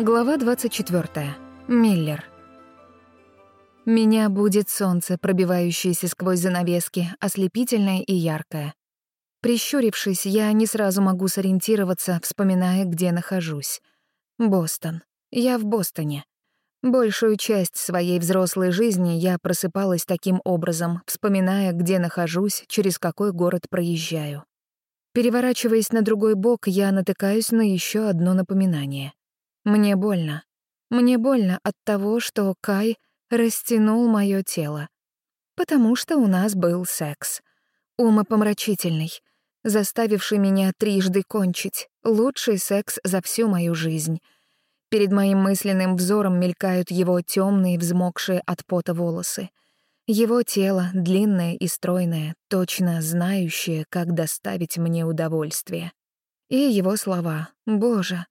Глава 24. Миллер. Меня будет солнце, пробивающееся сквозь занавески, ослепительное и яркое. Прищурившись, я не сразу могу сориентироваться, вспоминая, где нахожусь. Бостон. Я в Бостоне. Большую часть своей взрослой жизни я просыпалась таким образом, вспоминая, где нахожусь, через какой город проезжаю. Переворачиваясь на другой бок, я натыкаюсь на еще одно напоминание. Мне больно. Мне больно от того, что Кай растянул мое тело. Потому что у нас был секс. Умопомрачительный, заставивший меня трижды кончить. Лучший секс за всю мою жизнь. Перед моим мысленным взором мелькают его темные, взмокшие от пота волосы. Его тело, длинное и стройное, точно знающее, как доставить мне удовольствие. И его слова «Боже,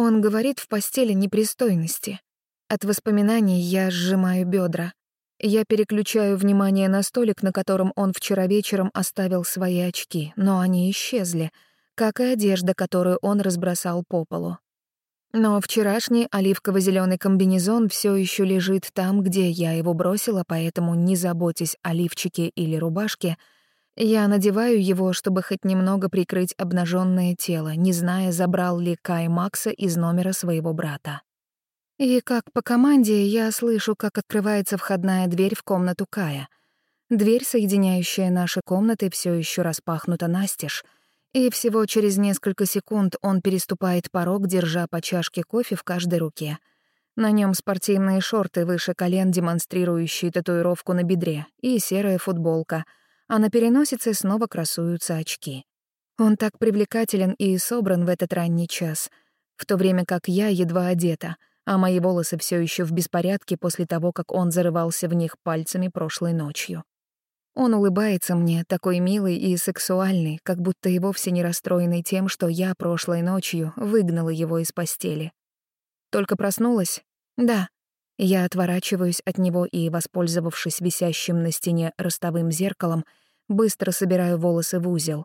он говорит в постели непристойности. От воспоминаний я сжимаю бедра. Я переключаю внимание на столик, на котором он вчера вечером оставил свои очки, но они исчезли, как и одежда, которую он разбросал по полу. Но вчерашний оливково зеленый комбинезон все еще лежит там, где я его бросила, поэтому не заботьтесь о лифчике или рубашке — я надеваю его, чтобы хоть немного прикрыть обнаженное тело, не зная, забрал ли Кай Макса из номера своего брата. И как по команде я слышу, как открывается входная дверь в комнату Кая. Дверь, соединяющая наши комнаты, все еще распахнута настежь, и всего через несколько секунд он переступает порог, держа по чашке кофе в каждой руке. На нем спортивные шорты выше колен, демонстрирующие татуировку на бедре, и серая футболка — она переносится и снова красуются очки. Он так привлекателен и собран в этот ранний час, в то время как я едва одета, а мои волосы все еще в беспорядке после того, как он зарывался в них пальцами прошлой ночью. Он улыбается мне, такой милый и сексуальный, как будто и вовсе не расстроенный тем, что я прошлой ночью выгнала его из постели. Только проснулась? Да, я отворачиваюсь от него и, воспользовавшись висящим на стене ростовым зеркалом, быстро собираю волосы в узел.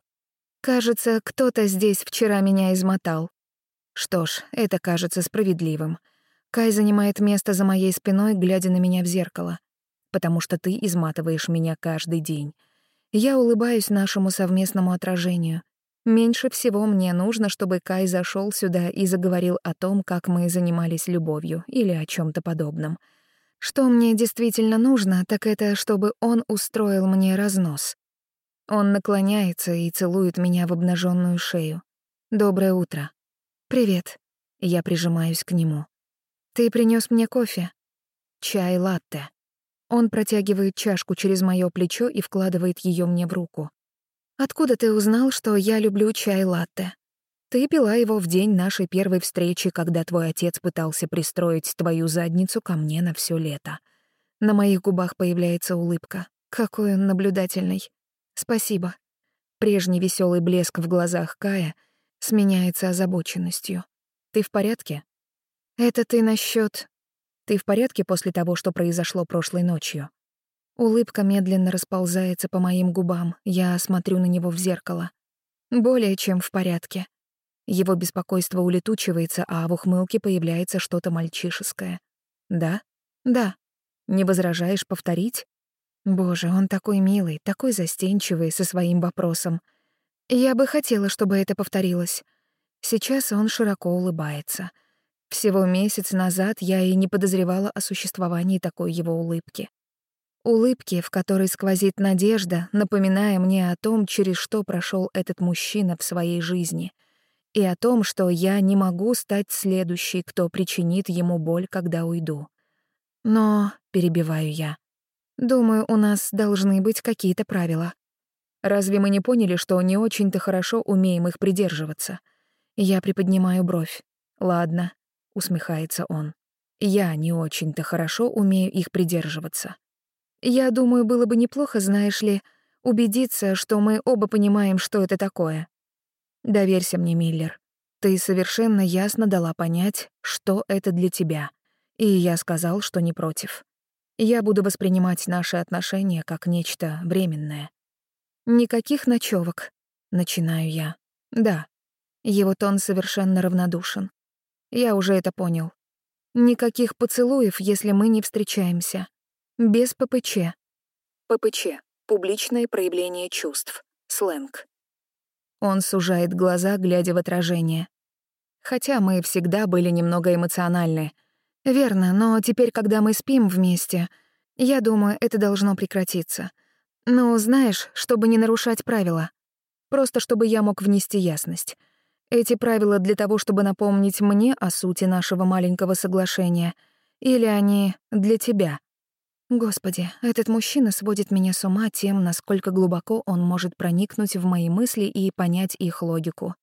Кажется, кто-то здесь вчера меня измотал. Что ж, это кажется справедливым. Кай занимает место за моей спиной, глядя на меня в зеркало. Потому что ты изматываешь меня каждый день. Я улыбаюсь нашему совместному отражению. Меньше всего мне нужно, чтобы Кай зашел сюда и заговорил о том, как мы занимались любовью или о чем то подобном. Что мне действительно нужно, так это, чтобы он устроил мне разнос. Он наклоняется и целует меня в обнаженную шею. «Доброе утро». «Привет». Я прижимаюсь к нему. «Ты принес мне кофе?» «Чай латте». Он протягивает чашку через мое плечо и вкладывает ее мне в руку. Откуда ты узнал, что я люблю чай латте? Ты пила его в день нашей первой встречи, когда твой отец пытался пристроить твою задницу ко мне на все лето. На моих губах появляется улыбка. Какой он наблюдательный. Спасибо. Прежний веселый блеск в глазах Кая сменяется озабоченностью. Ты в порядке? Это ты насчет. Ты в порядке после того, что произошло прошлой ночью? Улыбка медленно расползается по моим губам, я смотрю на него в зеркало. Более чем в порядке. Его беспокойство улетучивается, а в ухмылке появляется что-то мальчишеское. «Да? Да. Не возражаешь повторить?» Боже, он такой милый, такой застенчивый со своим вопросом. Я бы хотела, чтобы это повторилось. Сейчас он широко улыбается. Всего месяц назад я и не подозревала о существовании такой его улыбки. Улыбки, в которой сквозит надежда, напоминая мне о том, через что прошел этот мужчина в своей жизни, и о том, что я не могу стать следующей, кто причинит ему боль, когда уйду. Но, перебиваю я, думаю, у нас должны быть какие-то правила. Разве мы не поняли, что не очень-то хорошо умеем их придерживаться? Я приподнимаю бровь. «Ладно», — усмехается он. «Я не очень-то хорошо умею их придерживаться. Я думаю, было бы неплохо, знаешь ли, убедиться, что мы оба понимаем, что это такое. Доверься мне, Миллер. Ты совершенно ясно дала понять, что это для тебя. И я сказал, что не против. Я буду воспринимать наши отношения как нечто временное. Никаких ночевок, начинаю я. Да. Его тон совершенно равнодушен. Я уже это понял. Никаких поцелуев, если мы не встречаемся. Без ППЧ. ППЧ — публичное проявление чувств. Сленг. Он сужает глаза, глядя в отражение. Хотя мы всегда были немного эмоциональны. Верно, но теперь, когда мы спим вместе, я думаю, это должно прекратиться. Но знаешь, чтобы не нарушать правила. Просто чтобы я мог внести ясность. Эти правила для того, чтобы напомнить мне о сути нашего маленького соглашения. Или они для тебя? Господи, этот мужчина сводит меня с ума тем, насколько глубоко он может проникнуть в мои мысли и понять их логику.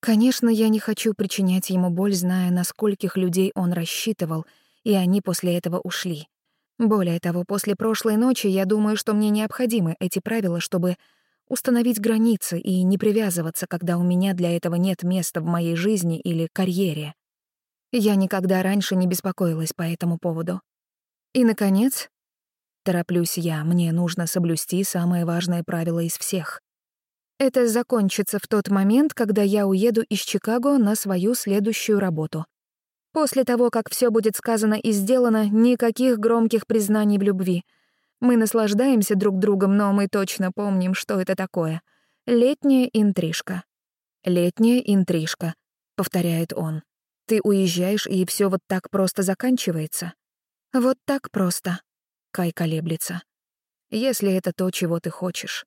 Конечно, я не хочу причинять ему боль, зная, на скольких людей он рассчитывал, и они после этого ушли. Более того, после прошлой ночи я думаю, что мне необходимы эти правила, чтобы установить границы и не привязываться, когда у меня для этого нет места в моей жизни или карьере. Я никогда раньше не беспокоилась по этому поводу. И, наконец, Тороплюсь я, мне нужно соблюсти самое важное правило из всех. Это закончится в тот момент, когда я уеду из Чикаго на свою следующую работу. После того, как все будет сказано и сделано, никаких громких признаний в любви. Мы наслаждаемся друг другом, но мы точно помним, что это такое. Летняя интрижка. Летняя интрижка, повторяет он. Ты уезжаешь, и все вот так просто заканчивается. Вот так просто. Кай колеблется. Если это то, чего ты хочешь.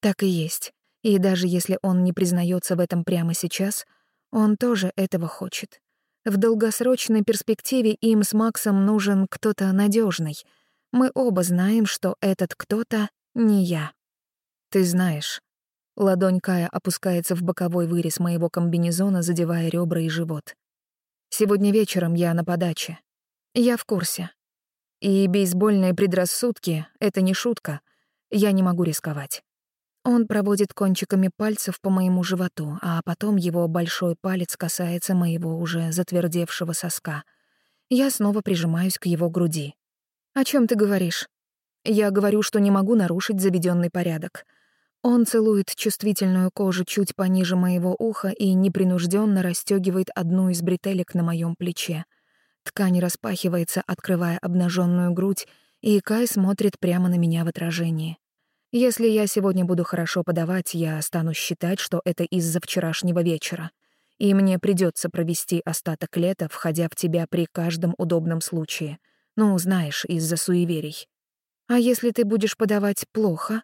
Так и есть. И даже если он не признается в этом прямо сейчас, он тоже этого хочет. В долгосрочной перспективе им с Максом нужен кто-то надежный. Мы оба знаем, что этот кто-то не я. Ты знаешь. Ладонь Кая опускается в боковой вырез моего комбинезона, задевая ребра и живот. Сегодня вечером я на подаче. Я в курсе. И бейсбольные предрассудки — это не шутка. Я не могу рисковать. Он проводит кончиками пальцев по моему животу, а потом его большой палец касается моего уже затвердевшего соска. Я снова прижимаюсь к его груди. «О чем ты говоришь?» Я говорю, что не могу нарушить заведенный порядок. Он целует чувствительную кожу чуть пониже моего уха и непринужденно расстегивает одну из бретелек на моем плече — ткань распахивается, открывая обнаженную грудь, и Кай смотрит прямо на меня в отражении. Если я сегодня буду хорошо подавать, я стану считать, что это из-за вчерашнего вечера. И мне придется провести остаток лета, входя в тебя при каждом удобном случае. Ну, знаешь, из-за суеверий. А если ты будешь подавать плохо?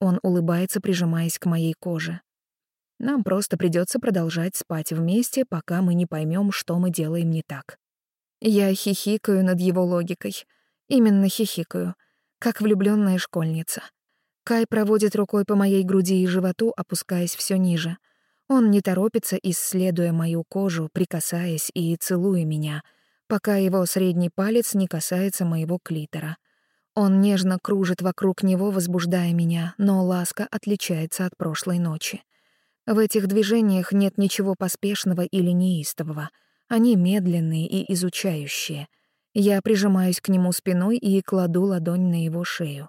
Он улыбается, прижимаясь к моей коже. Нам просто придется продолжать спать вместе, пока мы не поймем, что мы делаем не так. Я хихикаю над его логикой. Именно хихикаю, как влюбленная школьница. Кай проводит рукой по моей груди и животу, опускаясь все ниже. Он не торопится, исследуя мою кожу, прикасаясь и целуя меня, пока его средний палец не касается моего клитора. Он нежно кружит вокруг него, возбуждая меня, но ласка отличается от прошлой ночи. В этих движениях нет ничего поспешного или неистового — они медленные и изучающие. Я прижимаюсь к нему спиной и кладу ладонь на его шею.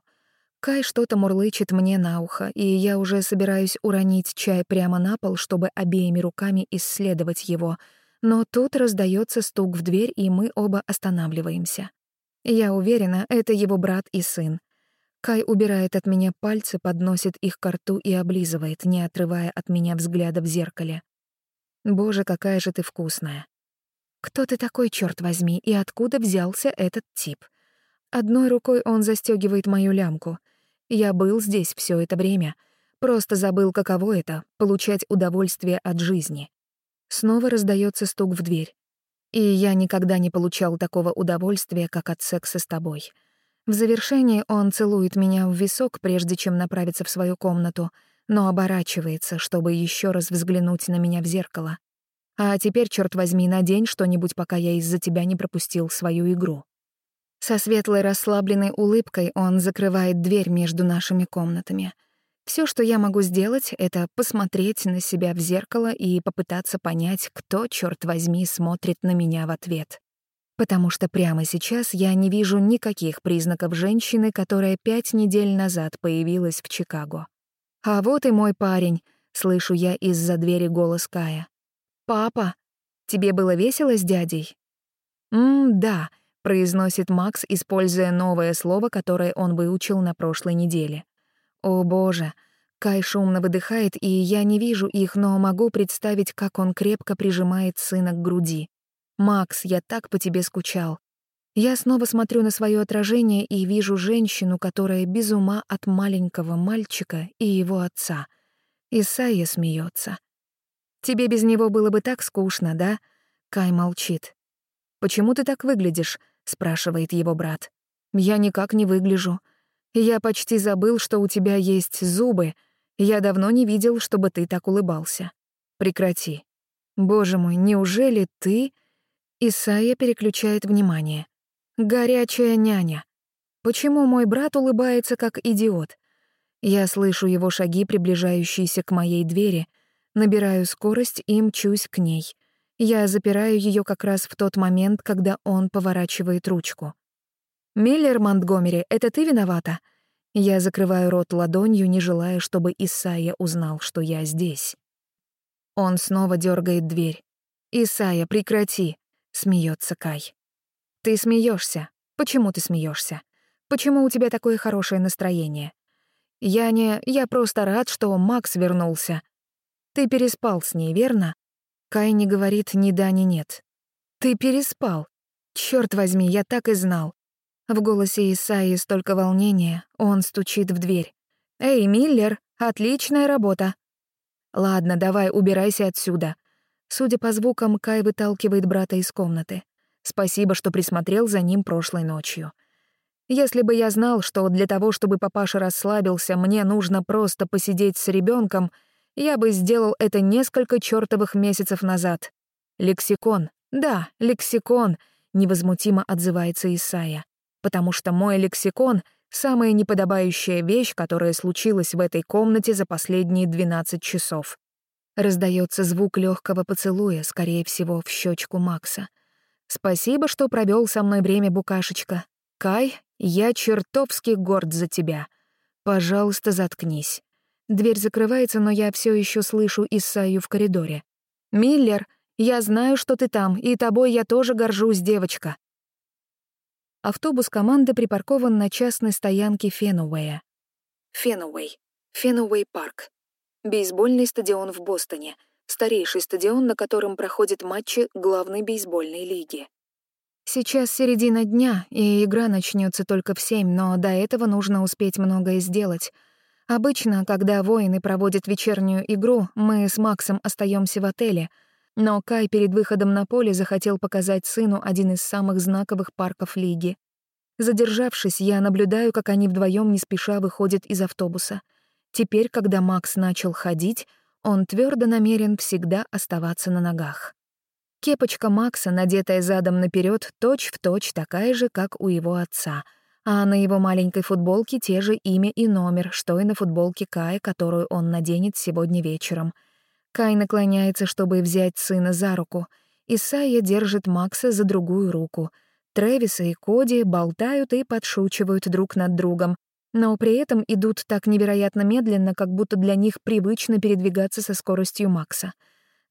Кай что-то мурлычет мне на ухо, и я уже собираюсь уронить чай прямо на пол, чтобы обеими руками исследовать его. Но тут раздается стук в дверь, и мы оба останавливаемся. Я уверена, это его брат и сын. Кай убирает от меня пальцы, подносит их к рту и облизывает, не отрывая от меня взгляда в зеркале. «Боже, какая же ты вкусная!» «Кто ты такой, черт возьми, и откуда взялся этот тип?» Одной рукой он застегивает мою лямку. Я был здесь все это время. Просто забыл, каково это — получать удовольствие от жизни. Снова раздается стук в дверь. И я никогда не получал такого удовольствия, как от секса с тобой. В завершении он целует меня в висок, прежде чем направиться в свою комнату, но оборачивается, чтобы еще раз взглянуть на меня в зеркало. А теперь, черт возьми, надень что-нибудь, пока я из-за тебя не пропустил свою игру. Со светлой расслабленной улыбкой он закрывает дверь между нашими комнатами. Все, что я могу сделать, это посмотреть на себя в зеркало и попытаться понять, кто, черт возьми, смотрит на меня в ответ. Потому что прямо сейчас я не вижу никаких признаков женщины, которая пять недель назад появилась в Чикаго. «А вот и мой парень», — слышу я из-за двери голос Кая. «Папа, тебе было весело с дядей?» «М-да», — произносит Макс, используя новое слово, которое он выучил на прошлой неделе. «О боже!» Кай шумно выдыхает, и я не вижу их, но могу представить, как он крепко прижимает сына к груди. «Макс, я так по тебе скучал». Я снова смотрю на свое отражение и вижу женщину, которая без ума от маленького мальчика и его отца. Исайя смеется. Тебе без него было бы так скучно, да? Кай молчит. Почему ты так выглядишь? спрашивает его брат. Я никак не выгляжу. Я почти забыл, что у тебя есть зубы. Я давно не видел, чтобы ты так улыбался. Прекрати. Боже мой, неужели ты? Исайя переключает внимание. Горячая няня. Почему мой брат улыбается как идиот? Я слышу его шаги, приближающиеся к моей двери, Набираю скорость и мчусь к ней. Я запираю ее как раз в тот момент, когда он поворачивает ручку. «Миллер Монтгомери, это ты виновата?» Я закрываю рот ладонью, не желая, чтобы Исайя узнал, что я здесь. Он снова дергает дверь. «Исайя, прекрати!» — смеется Кай. «Ты смеешься. Почему ты смеешься? Почему у тебя такое хорошее настроение?» «Я не... Я просто рад, что Макс вернулся», ты переспал с ней, верно? Кай не говорит ни да, ни нет. Ты переспал. Черт возьми, я так и знал. В голосе Исаи столько волнения, он стучит в дверь. «Эй, Миллер, отличная работа!» «Ладно, давай, убирайся отсюда». Судя по звукам, Кай выталкивает брата из комнаты. Спасибо, что присмотрел за ним прошлой ночью. Если бы я знал, что для того, чтобы папаша расслабился, мне нужно просто посидеть с ребенком, я бы сделал это несколько чертовых месяцев назад. Лексикон, да, лексикон, невозмутимо отзывается Исая, потому что мой лексикон — самая неподобающая вещь, которая случилась в этой комнате за последние 12 часов. Раздается звук легкого поцелуя, скорее всего, в щечку Макса. «Спасибо, что провел со мной время, букашечка. Кай, я чертовски горд за тебя. Пожалуйста, заткнись. Дверь закрывается, но я все еще слышу Исаю в коридоре. «Миллер, я знаю, что ты там, и тобой я тоже горжусь, девочка». Автобус команды припаркован на частной стоянке Фенуэя. Фенуэй. Фенуэй парк. Бейсбольный стадион в Бостоне. Старейший стадион, на котором проходят матчи главной бейсбольной лиги. Сейчас середина дня, и игра начнется только в семь, но до этого нужно успеть многое сделать — Обычно, когда воины проводят вечернюю игру, мы с Максом остаемся в отеле, но Кай перед выходом на поле захотел показать сыну один из самых знаковых парков лиги. Задержавшись, я наблюдаю, как они вдвоем не спеша выходят из автобуса. Теперь, когда Макс начал ходить, он твердо намерен всегда оставаться на ногах. Кепочка Макса, надетая задом наперед, точь-в-точь точь такая же, как у его отца — а на его маленькой футболке те же имя и номер, что и на футболке Кая, которую он наденет сегодня вечером. Кай наклоняется, чтобы взять сына за руку. Исайя держит Макса за другую руку. Трэвиса и Коди болтают и подшучивают друг над другом, но при этом идут так невероятно медленно, как будто для них привычно передвигаться со скоростью Макса.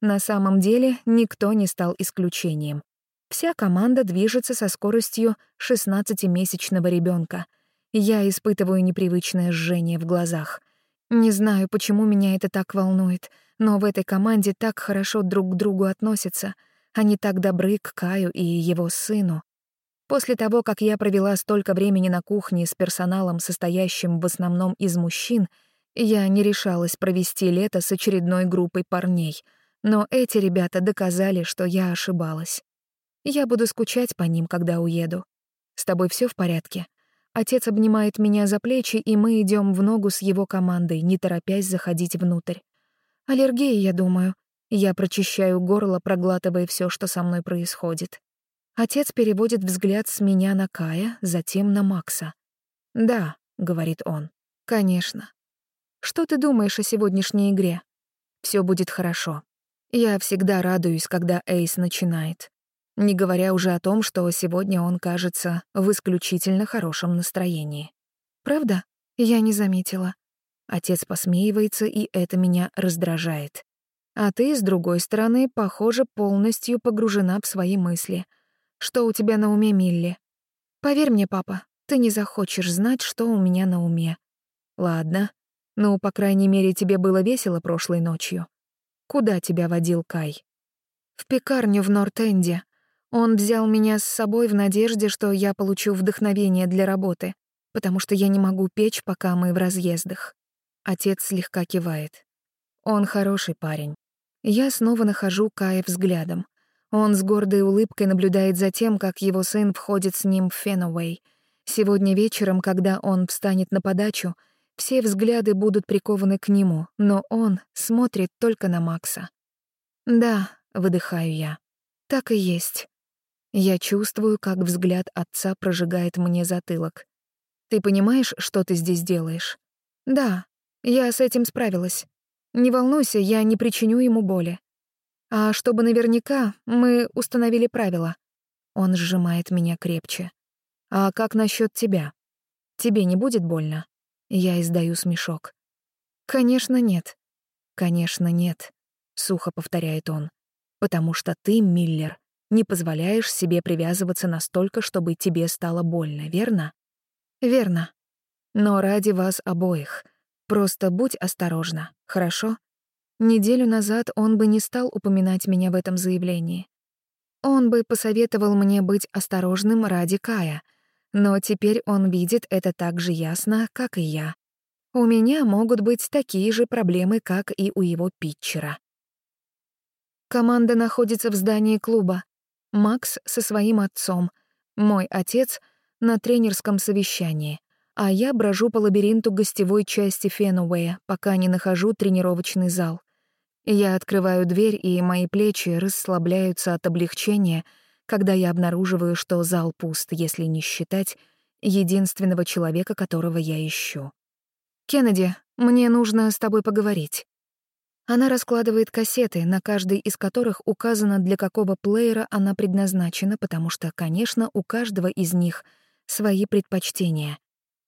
На самом деле никто не стал исключением. Вся команда движется со скоростью 16-месячного ребенка. Я испытываю непривычное жжение в глазах. Не знаю, почему меня это так волнует, но в этой команде так хорошо друг к другу относятся. Они так добры к Каю и его сыну. После того, как я провела столько времени на кухне с персоналом, состоящим в основном из мужчин, я не решалась провести лето с очередной группой парней, но эти ребята доказали, что я ошибалась. Я буду скучать по ним, когда уеду. С тобой все в порядке? Отец обнимает меня за плечи, и мы идем в ногу с его командой, не торопясь заходить внутрь. Аллергия, я думаю. Я прочищаю горло, проглатывая все, что со мной происходит. Отец переводит взгляд с меня на Кая, затем на Макса. «Да», — говорит он, — «конечно». «Что ты думаешь о сегодняшней игре?» «Все будет хорошо. Я всегда радуюсь, когда Эйс начинает не говоря уже о том, что сегодня он кажется в исключительно хорошем настроении. «Правда? Я не заметила». Отец посмеивается, и это меня раздражает. А ты, с другой стороны, похоже, полностью погружена в свои мысли. Что у тебя на уме, Милли? Поверь мне, папа, ты не захочешь знать, что у меня на уме. Ладно. Ну, по крайней мере, тебе было весело прошлой ночью. Куда тебя водил Кай? В пекарню в Нортенде. Он взял меня с собой в надежде, что я получу вдохновение для работы, потому что я не могу печь, пока мы в разъездах. Отец слегка кивает. Он хороший парень. Я снова нахожу Кая взглядом. Он с гордой улыбкой наблюдает за тем, как его сын входит с ним в Фенуэй. Сегодня вечером, когда он встанет на подачу, все взгляды будут прикованы к нему, но он смотрит только на Макса. «Да», — выдыхаю я, — «так и есть». Я чувствую, как взгляд отца прожигает мне затылок. «Ты понимаешь, что ты здесь делаешь?» «Да, я с этим справилась. Не волнуйся, я не причиню ему боли. А чтобы наверняка, мы установили правила». Он сжимает меня крепче. «А как насчет тебя? Тебе не будет больно?» Я издаю смешок. «Конечно, нет». «Конечно, нет», — сухо повторяет он. «Потому что ты, Миллер, не позволяешь себе привязываться настолько, чтобы тебе стало больно, верно? Верно. Но ради вас обоих. Просто будь осторожна, хорошо? Неделю назад он бы не стал упоминать меня в этом заявлении. Он бы посоветовал мне быть осторожным ради Кая, но теперь он видит это так же ясно, как и я. У меня могут быть такие же проблемы, как и у его питчера. Команда находится в здании клуба. Макс со своим отцом, мой отец на тренерском совещании, а я брожу по лабиринту гостевой части Фенуэя, пока не нахожу тренировочный зал. Я открываю дверь, и мои плечи расслабляются от облегчения, когда я обнаруживаю, что зал пуст, если не считать единственного человека, которого я ищу. «Кеннеди, мне нужно с тобой поговорить». Она раскладывает кассеты, на каждой из которых указано, для какого плеера она предназначена, потому что, конечно, у каждого из них свои предпочтения.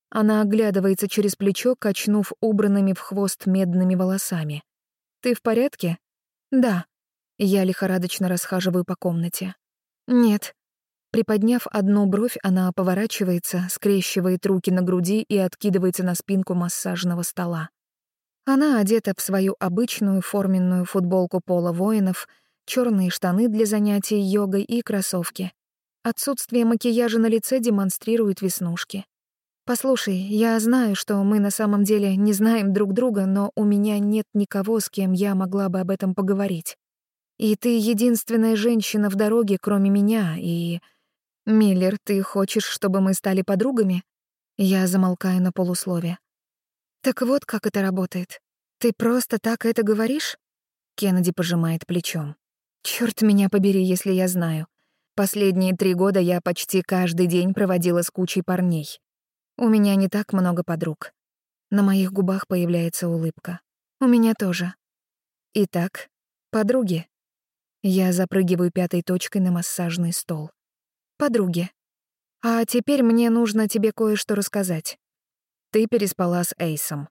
Она оглядывается через плечо, качнув убранными в хвост медными волосами. «Ты в порядке?» «Да». Я лихорадочно расхаживаю по комнате. «Нет». Приподняв одну бровь, она поворачивается, скрещивает руки на груди и откидывается на спинку массажного стола. Она одета в свою обычную форменную футболку пола воинов, черные штаны для занятий йогой и кроссовки. Отсутствие макияжа на лице демонстрирует веснушки. «Послушай, я знаю, что мы на самом деле не знаем друг друга, но у меня нет никого, с кем я могла бы об этом поговорить. И ты единственная женщина в дороге, кроме меня, и... Миллер, ты хочешь, чтобы мы стали подругами?» Я замолкаю на полуслове. «Так вот как это работает. Ты просто так это говоришь?» Кеннеди пожимает плечом. «Чёрт меня побери, если я знаю. Последние три года я почти каждый день проводила с кучей парней. У меня не так много подруг. На моих губах появляется улыбка. У меня тоже. Итак, подруги. Я запрыгиваю пятой точкой на массажный стол. Подруги. А теперь мне нужно тебе кое-что рассказать. Ты переспала с Эйсом.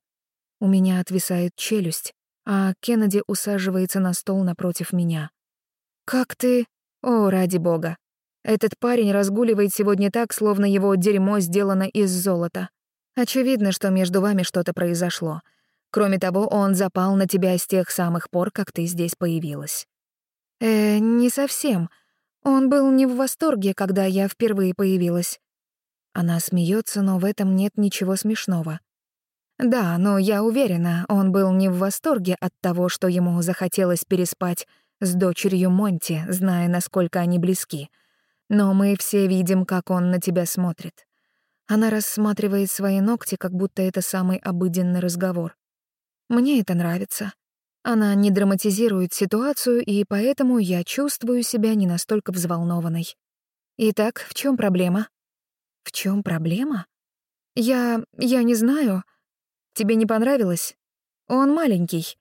У меня отвисает челюсть, а Кеннеди усаживается на стол напротив меня. «Как ты...» «О, ради бога. Этот парень разгуливает сегодня так, словно его дерьмо сделано из золота. Очевидно, что между вами что-то произошло. Кроме того, он запал на тебя с тех самых пор, как ты здесь появилась». «Э, не совсем. Он был не в восторге, когда я впервые появилась. Она смеется, но в этом нет ничего смешного. Да, но я уверена, он был не в восторге от того, что ему захотелось переспать с дочерью Монти, зная, насколько они близки. Но мы все видим, как он на тебя смотрит. Она рассматривает свои ногти, как будто это самый обыденный разговор. Мне это нравится. Она не драматизирует ситуацию, и поэтому я чувствую себя не настолько взволнованной. Итак, в чем проблема? В чем проблема? Я... я не знаю. Тебе не понравилось? Он маленький.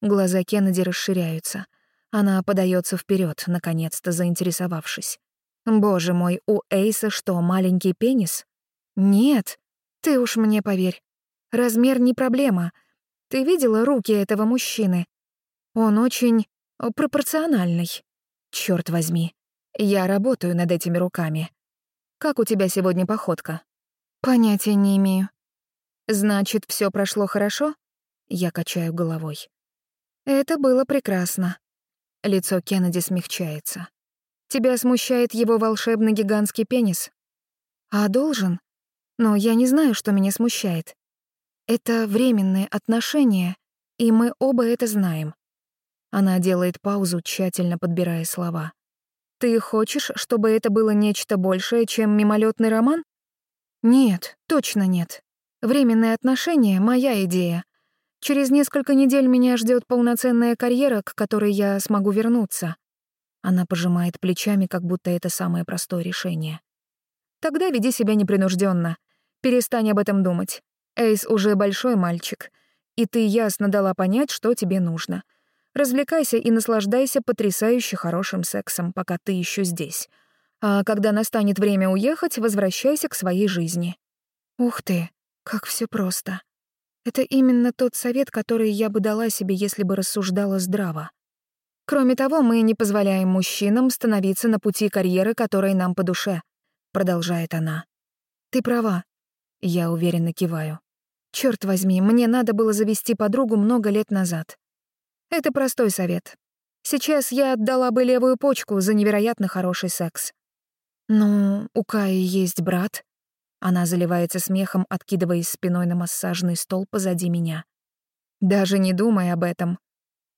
Глаза Кеннеди расширяются. Она подается вперед, наконец-то заинтересовавшись. Боже мой, у Эйса что, маленький пенис? Нет, ты уж мне поверь. Размер не проблема. Ты видела руки этого мужчины? Он очень пропорциональный. Черт возьми, я работаю над этими руками. Как у тебя сегодня походка? Понятия не имею. Значит, все прошло хорошо? Я качаю головой. Это было прекрасно. Лицо Кеннеди смягчается. Тебя смущает его волшебный гигантский пенис? А должен? Но я не знаю, что меня смущает. Это временные отношения, и мы оба это знаем. Она делает паузу, тщательно подбирая слова. Ты хочешь, чтобы это было нечто большее, чем мимолетный роман? Нет, точно нет. Временные отношения — моя идея. Через несколько недель меня ждет полноценная карьера, к которой я смогу вернуться. Она пожимает плечами, как будто это самое простое решение. Тогда веди себя непринужденно. Перестань об этом думать. Эйс уже большой мальчик, и ты ясно дала понять, что тебе нужно — Развлекайся и наслаждайся потрясающе хорошим сексом, пока ты еще здесь. А когда настанет время уехать, возвращайся к своей жизни. Ух ты, как все просто. Это именно тот совет, который я бы дала себе, если бы рассуждала здраво. Кроме того, мы не позволяем мужчинам становиться на пути карьеры, которая нам по душе, продолжает она. Ты права, я уверенно киваю. Черт возьми, мне надо было завести подругу много лет назад. Это простой совет. Сейчас я отдала бы левую почку за невероятно хороший секс. «Ну, у Каи есть брат». Она заливается смехом, откидываясь спиной на массажный стол позади меня. «Даже не думай об этом.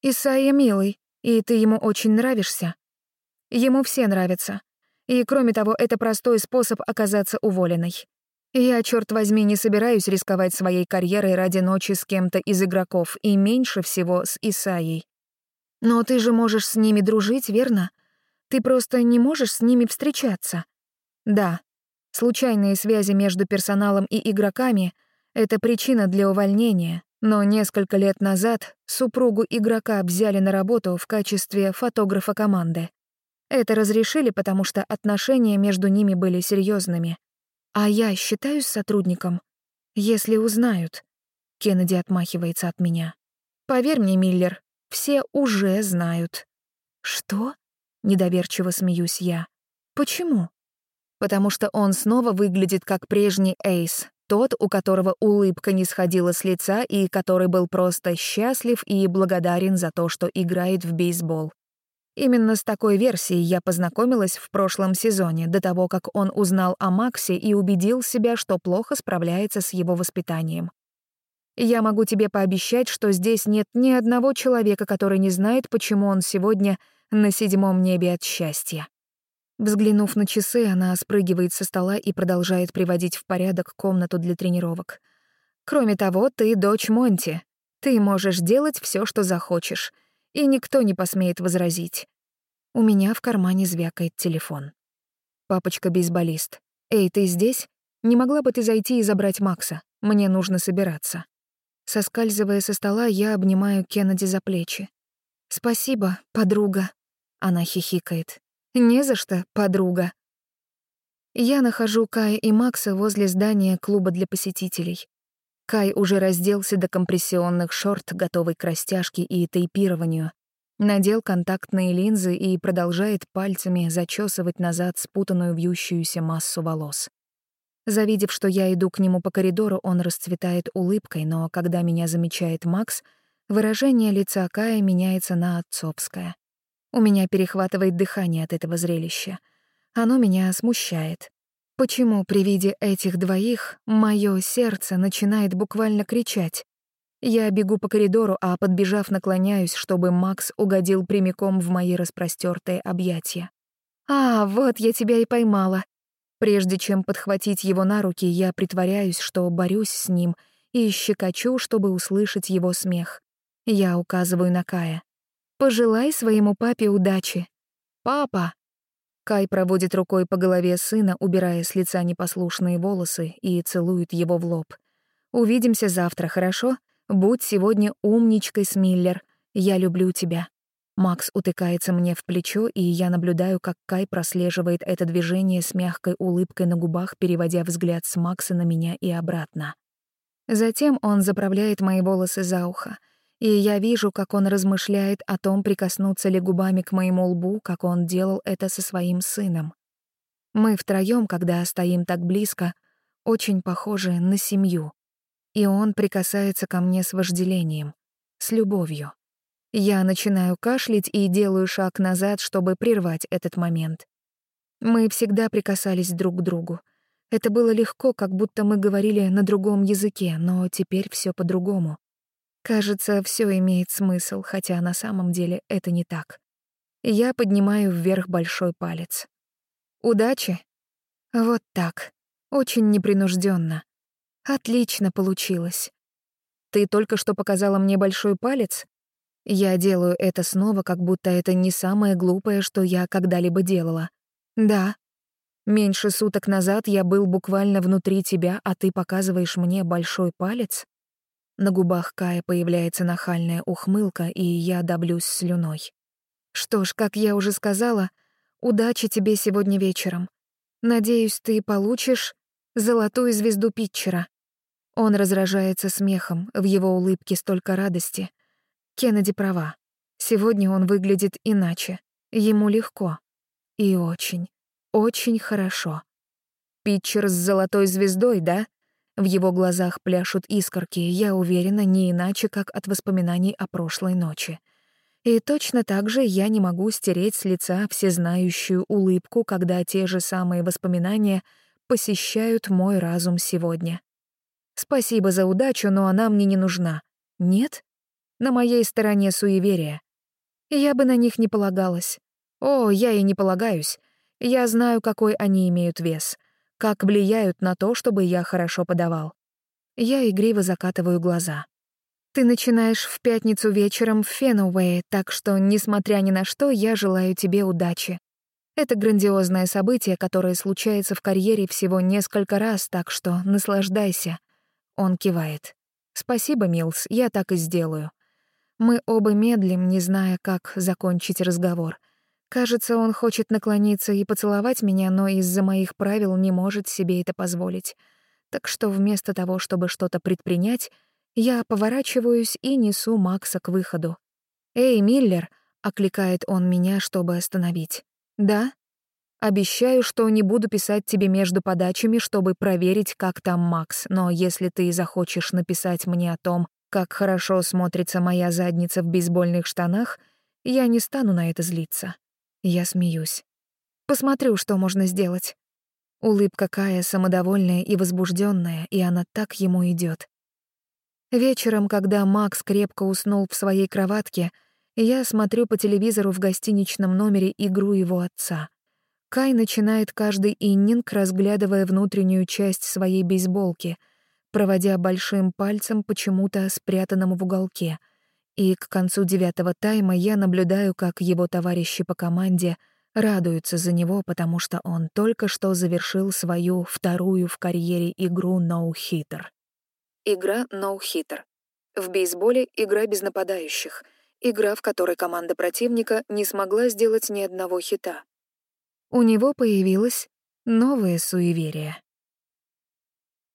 Исайя милый, и ты ему очень нравишься. Ему все нравятся. И, кроме того, это простой способ оказаться уволенной. Я, черт возьми, не собираюсь рисковать своей карьерой ради ночи с кем-то из игроков, и меньше всего с Исаей. Но ты же можешь с ними дружить, верно? Ты просто не можешь с ними встречаться. Да, случайные связи между персоналом и игроками — это причина для увольнения, но несколько лет назад супругу игрока взяли на работу в качестве фотографа команды. Это разрешили, потому что отношения между ними были серьезными. «А я считаюсь сотрудником? Если узнают...» Кеннеди отмахивается от меня. «Поверь мне, Миллер, все уже знают». «Что?» — недоверчиво смеюсь я. «Почему?» «Потому что он снова выглядит как прежний Эйс, тот, у которого улыбка не сходила с лица и который был просто счастлив и благодарен за то, что играет в бейсбол. Именно с такой версией я познакомилась в прошлом сезоне, до того, как он узнал о Максе и убедил себя, что плохо справляется с его воспитанием. Я могу тебе пообещать, что здесь нет ни одного человека, который не знает, почему он сегодня на седьмом небе от счастья. Взглянув на часы, она спрыгивает со стола и продолжает приводить в порядок комнату для тренировок. «Кроме того, ты дочь Монти. Ты можешь делать все, что захочешь и никто не посмеет возразить. У меня в кармане звякает телефон. Папочка-бейсболист. «Эй, ты здесь? Не могла бы ты зайти и забрать Макса? Мне нужно собираться». Соскальзывая со стола, я обнимаю Кеннеди за плечи. «Спасибо, подруга», — она хихикает. «Не за что, подруга». Я нахожу Кая и Макса возле здания клуба для посетителей. Кай уже разделся до компрессионных шорт, готовый к растяжке и тейпированию. Надел контактные линзы и продолжает пальцами зачесывать назад спутанную вьющуюся массу волос. Завидев, что я иду к нему по коридору, он расцветает улыбкой, но когда меня замечает Макс, выражение лица Кая меняется на отцовское. У меня перехватывает дыхание от этого зрелища. Оно меня смущает. Почему при виде этих двоих мое сердце начинает буквально кричать? Я бегу по коридору, а подбежав, наклоняюсь, чтобы Макс угодил прямиком в мои распростёртые объятия. «А, вот я тебя и поймала». Прежде чем подхватить его на руки, я притворяюсь, что борюсь с ним, и щекочу, чтобы услышать его смех. Я указываю на Кая. «Пожелай своему папе удачи». «Папа!» Кай проводит рукой по голове сына, убирая с лица непослушные волосы, и целует его в лоб. «Увидимся завтра, хорошо? Будь сегодня умничкой, Смиллер. Я люблю тебя». Макс утыкается мне в плечо, и я наблюдаю, как Кай прослеживает это движение с мягкой улыбкой на губах, переводя взгляд с Макса на меня и обратно. Затем он заправляет мои волосы за ухо — и я вижу, как он размышляет о том, прикоснуться ли губами к моему лбу, как он делал это со своим сыном. Мы втроем, когда стоим так близко, очень похожи на семью. И он прикасается ко мне с вожделением, с любовью. Я начинаю кашлять и делаю шаг назад, чтобы прервать этот момент. Мы всегда прикасались друг к другу. Это было легко, как будто мы говорили на другом языке, но теперь все по-другому. Кажется, все имеет смысл, хотя на самом деле это не так. Я поднимаю вверх большой палец. Удачи? Вот так. Очень непринужденно. Отлично получилось. Ты только что показала мне большой палец? Я делаю это снова, как будто это не самое глупое, что я когда-либо делала. Да. Меньше суток назад я был буквально внутри тебя, а ты показываешь мне большой палец? На губах Кая появляется нахальная ухмылка, и я доблюсь слюной. «Что ж, как я уже сказала, удачи тебе сегодня вечером. Надеюсь, ты получишь золотую звезду Питчера». Он разражается смехом, в его улыбке столько радости. Кеннеди права. Сегодня он выглядит иначе. Ему легко. И очень, очень хорошо. «Питчер с золотой звездой, да?» В его глазах пляшут искорки, я уверена, не иначе, как от воспоминаний о прошлой ночи. И точно так же я не могу стереть с лица всезнающую улыбку, когда те же самые воспоминания посещают мой разум сегодня. Спасибо за удачу, но она мне не нужна. Нет? На моей стороне суеверия. Я бы на них не полагалась. О, я и не полагаюсь. Я знаю, какой они имеют вес — как влияют на то, чтобы я хорошо подавал. Я игриво закатываю глаза. Ты начинаешь в пятницу вечером в Фенуэе, так что, несмотря ни на что, я желаю тебе удачи. Это грандиозное событие, которое случается в карьере всего несколько раз, так что наслаждайся. Он кивает. Спасибо, Милс, я так и сделаю. Мы оба медлим, не зная, как закончить разговор — Кажется, он хочет наклониться и поцеловать меня, но из-за моих правил не может себе это позволить. Так что вместо того, чтобы что-то предпринять, я поворачиваюсь и несу Макса к выходу. «Эй, Миллер!» — окликает он меня, чтобы остановить. «Да?» «Обещаю, что не буду писать тебе между подачами, чтобы проверить, как там Макс, но если ты захочешь написать мне о том, как хорошо смотрится моя задница в бейсбольных штанах, я не стану на это злиться». Я смеюсь. Посмотрю, что можно сделать. Улыбка Кая самодовольная и возбужденная, и она так ему идет. Вечером, когда Макс крепко уснул в своей кроватке, я смотрю по телевизору в гостиничном номере игру его отца. Кай начинает каждый иннинг, разглядывая внутреннюю часть своей бейсболки, проводя большим пальцем почему-то спрятанному в уголке — и к концу девятого тайма я наблюдаю, как его товарищи по команде радуются за него, потому что он только что завершил свою вторую в карьере игру «Ноу-хитер». Игра «Ноу-хитер». В бейсболе игра без нападающих. Игра, в которой команда противника не смогла сделать ни одного хита. У него появилось новое суеверие.